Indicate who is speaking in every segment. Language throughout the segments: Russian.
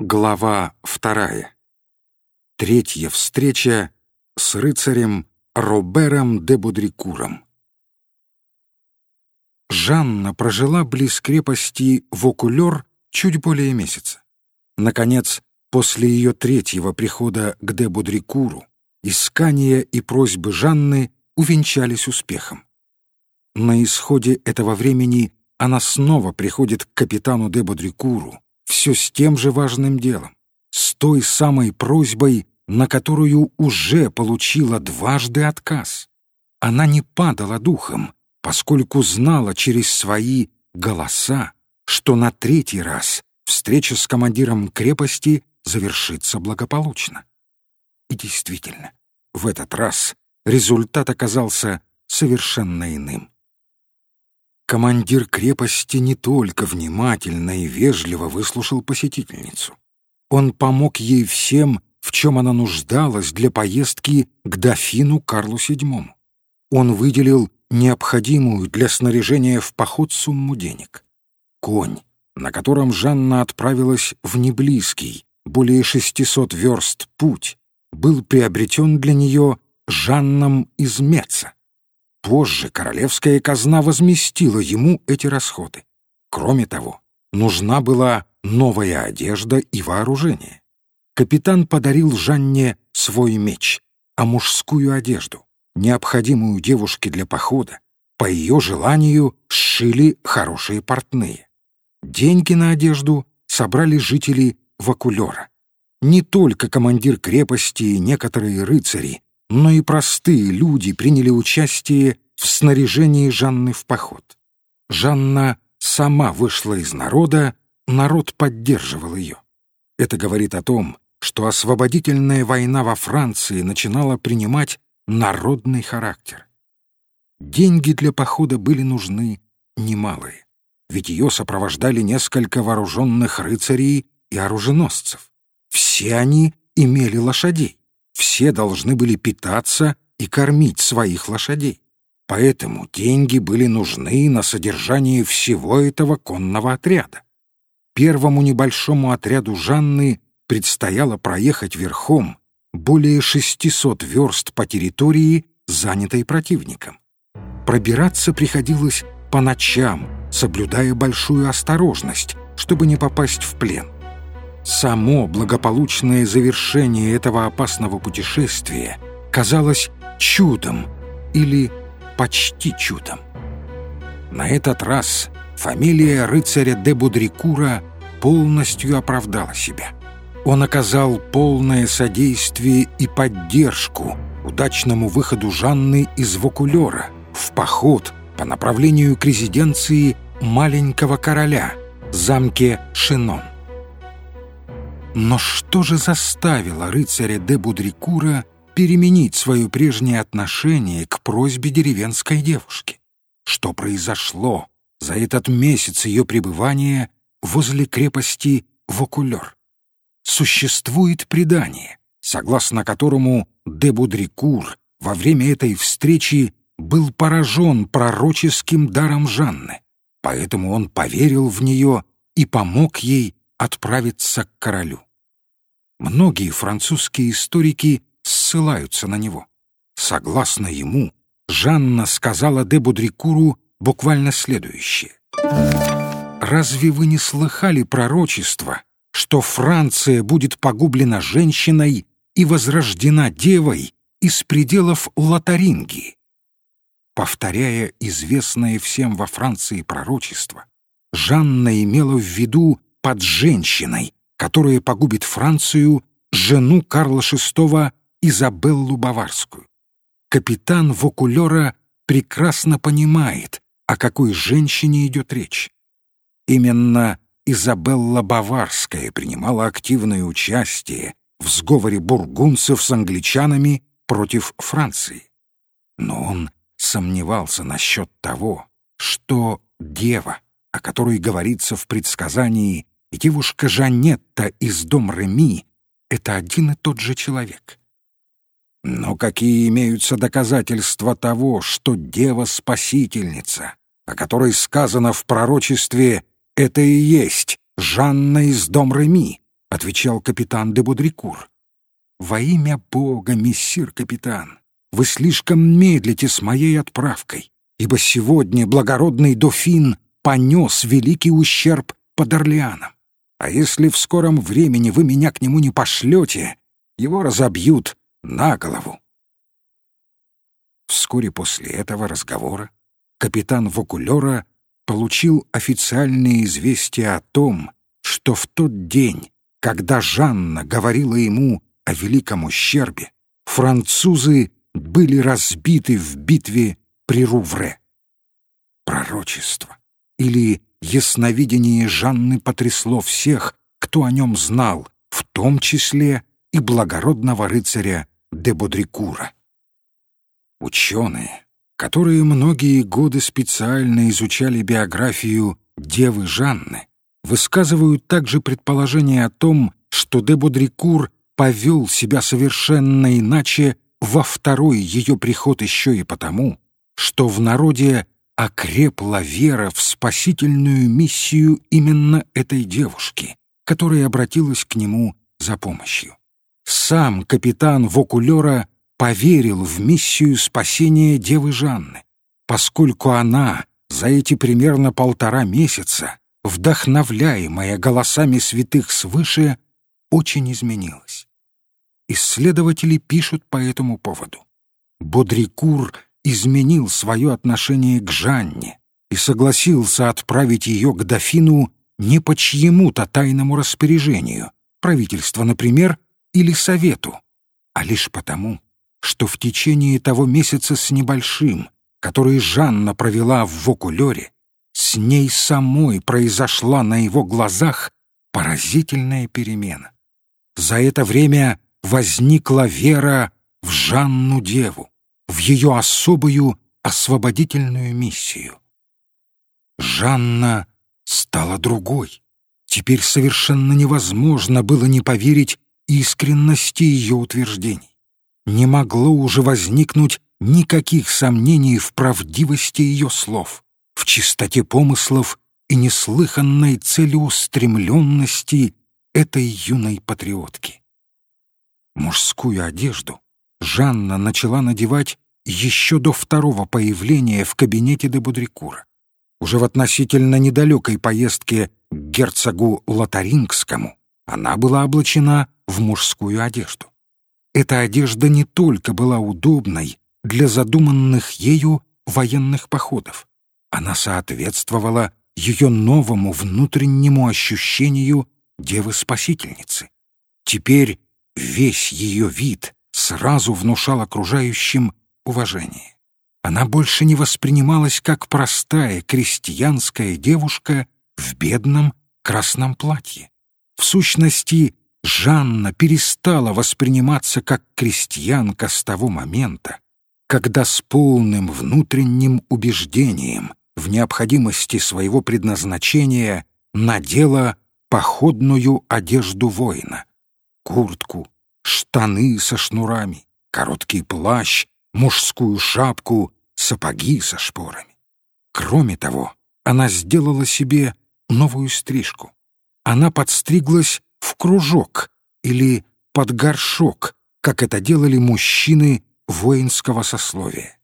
Speaker 1: Глава вторая. Третья встреча с рыцарем Робером де Будрикуром. Жанна прожила близ крепости Вокулер чуть более месяца. Наконец, после ее третьего прихода к де Будрикуру, искания и просьбы Жанны увенчались успехом. На исходе этого времени она снова приходит к капитану де Бодрикуру, все с тем же важным делом, с той самой просьбой, на которую уже получила дважды отказ. Она не падала духом, поскольку знала через свои голоса, что на третий раз встреча с командиром крепости завершится благополучно. И действительно, в этот раз результат оказался совершенно иным. Командир крепости не только внимательно и вежливо выслушал посетительницу. Он помог ей всем, в чем она нуждалась для поездки к дофину Карлу VII. Он выделил необходимую для снаряжения в поход сумму денег. Конь, на котором Жанна отправилась в неблизкий, более 600 верст путь, был приобретен для нее Жанном из Меца. Позже королевская казна возместила ему эти расходы. Кроме того, нужна была новая одежда и вооружение. Капитан подарил Жанне свой меч, а мужскую одежду, необходимую девушке для похода, по ее желанию сшили хорошие портные. Деньги на одежду собрали жители Вакулера. Не только командир крепости и некоторые рыцари, но и простые люди приняли участие в снаряжении Жанны в поход. Жанна сама вышла из народа, народ поддерживал ее. Это говорит о том, что освободительная война во Франции начинала принимать народный характер. Деньги для похода были нужны немалые, ведь ее сопровождали несколько вооруженных рыцарей и оруженосцев. Все они имели лошадей все должны были питаться и кормить своих лошадей. Поэтому деньги были нужны на содержание всего этого конного отряда. Первому небольшому отряду Жанны предстояло проехать верхом более 600 верст по территории, занятой противником. Пробираться приходилось по ночам, соблюдая большую осторожность, чтобы не попасть в плен. Само благополучное завершение этого опасного путешествия казалось чудом или почти чудом. На этот раз фамилия рыцаря де Будрикура полностью оправдала себя. Он оказал полное содействие и поддержку удачному выходу Жанны из Вокулера в поход по направлению к резиденции маленького короля, замке Шинон. Но что же заставило рыцаря де Будрикура переменить свое прежнее отношение к просьбе деревенской девушки? Что произошло за этот месяц ее пребывания возле крепости Вокулер? Существует предание, согласно которому де Будрикур во время этой встречи был поражен пророческим даром Жанны, поэтому он поверил в нее и помог ей отправиться к королю. Многие французские историки ссылаются на него. Согласно ему, Жанна сказала де Будрикуру буквально следующее. «Разве вы не слыхали пророчество, что Франция будет погублена женщиной и возрождена девой из пределов Лотарингии?» Повторяя известное всем во Франции пророчество, Жанна имела в виду под женщиной которая погубит Францию, жену Карла VI Изабеллу Баварскую. Капитан Вокулера прекрасно понимает, о какой женщине идет речь. Именно Изабелла Баварская принимала активное участие в сговоре бургунцев с англичанами против Франции. Но он сомневался насчет того, что дева, о которой говорится в предсказании девушка Жанетта из дом Реми — это один и тот же человек. Но какие имеются доказательства того, что дева-спасительница, о которой сказано в пророчестве, это и есть Жанна из дом Реми, — отвечал капитан де Бодрикур. «Во имя Бога, мессир капитан, вы слишком медлите с моей отправкой, ибо сегодня благородный дофин понес великий ущерб под Орлеаном. А если в скором времени вы меня к нему не пошлете, его разобьют на голову». Вскоре после этого разговора капитан Вокулера получил официальное известие о том, что в тот день, когда Жанна говорила ему о великом ущербе, французы были разбиты в битве при Рувре. Пророчество или ясновидение Жанны потрясло всех, кто о нем знал, в том числе и благородного рыцаря де Бодрикура. Ученые, которые многие годы специально изучали биографию девы Жанны, высказывают также предположение о том, что де Бодрикур повел себя совершенно иначе во второй ее приход еще и потому, что в народе окрепла вера в спасительную миссию именно этой девушки, которая обратилась к нему за помощью. Сам капитан Вокулера поверил в миссию спасения девы Жанны, поскольку она за эти примерно полтора месяца, вдохновляемая голосами святых свыше, очень изменилась. Исследователи пишут по этому поводу. Бодрикур изменил свое отношение к Жанне и согласился отправить ее к дофину не по чьему-то тайному распоряжению, правительства, например, или совету, а лишь потому, что в течение того месяца с небольшим, который Жанна провела в Вокулере, с ней самой произошла на его глазах поразительная перемена. За это время возникла вера в Жанну-деву, в ее особую освободительную миссию. Жанна стала другой. Теперь совершенно невозможно было не поверить искренности ее утверждений не могло уже возникнуть никаких сомнений в правдивости ее слов, в чистоте помыслов и неслыханной целеустремленности этой юной патриотки. Мужскую одежду Жанна начала надевать еще до второго появления в кабинете де Будрикура. Уже в относительно недалекой поездке к герцогу Лотарингскому она была облачена в мужскую одежду. Эта одежда не только была удобной для задуманных ею военных походов, она соответствовала ее новому внутреннему ощущению девы-спасительницы. Теперь весь ее вид сразу внушал окружающим уважение. Она больше не воспринималась как простая крестьянская девушка в бедном красном платье. В сущности, Жанна перестала восприниматься как крестьянка с того момента, когда с полным внутренним убеждением в необходимости своего предназначения надела походную одежду воина — куртку, штаны со шнурами, короткий плащ, мужскую шапку, сапоги со шпорами. Кроме того, она сделала себе новую стрижку. Она подстриглась в кружок или под горшок, как это делали мужчины воинского сословия.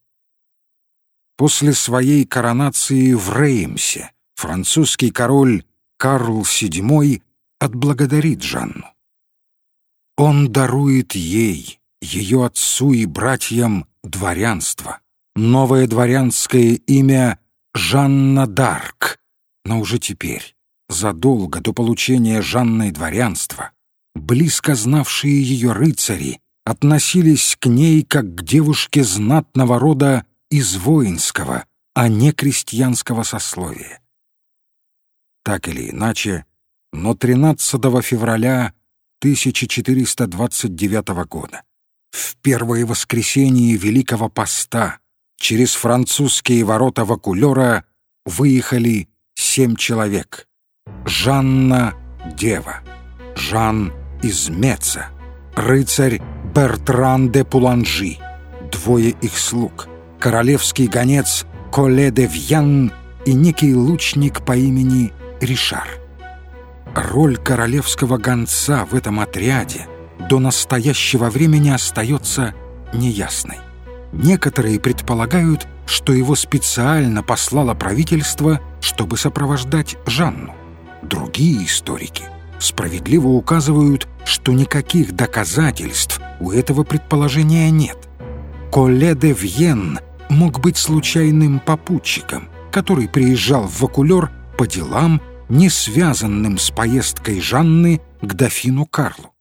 Speaker 1: После своей коронации в Реймсе французский король Карл VII отблагодарит Жанну. Он дарует ей, ее отцу и братьям дворянство, новое дворянское имя Жанна Дарк, но уже теперь, задолго до получения Жанной дворянства, близко знавшие ее рыцари относились к ней как к девушке знатного рода из воинского, а не крестьянского сословия. Так или иначе, но 13 февраля 1429 года, в первое воскресенье Великого Поста, через французские ворота Вакулера выехали семь человек — Жанна — дева, Жан из Меца, рыцарь Бертран де Пуланжи, двое их слуг, королевский гонец Коле де Вьян и некий лучник по имени Ришар. Роль королевского гонца в этом отряде до настоящего времени остается неясной. Некоторые предполагают, что его специально послало правительство, чтобы сопровождать Жанну. Другие историки справедливо указывают, что никаких доказательств у этого предположения нет. Колле де Вьен мог быть случайным попутчиком, который приезжал в Вакулер по делам, не связанным с поездкой Жанны к дофину Карлу.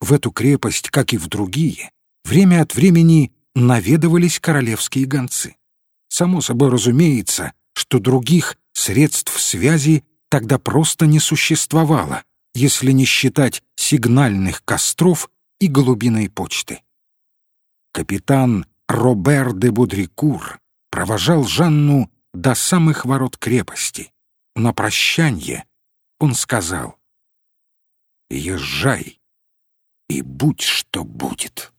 Speaker 1: В эту крепость, как и в другие, время от времени наведывались королевские гонцы. Само собой разумеется, что других средств связи тогда просто не существовало, если не считать сигнальных костров и голубиной почты. Капитан Робер де Будрикур провожал Жанну до самых ворот крепости. На прощанье он сказал «Езжай, и будь что будет».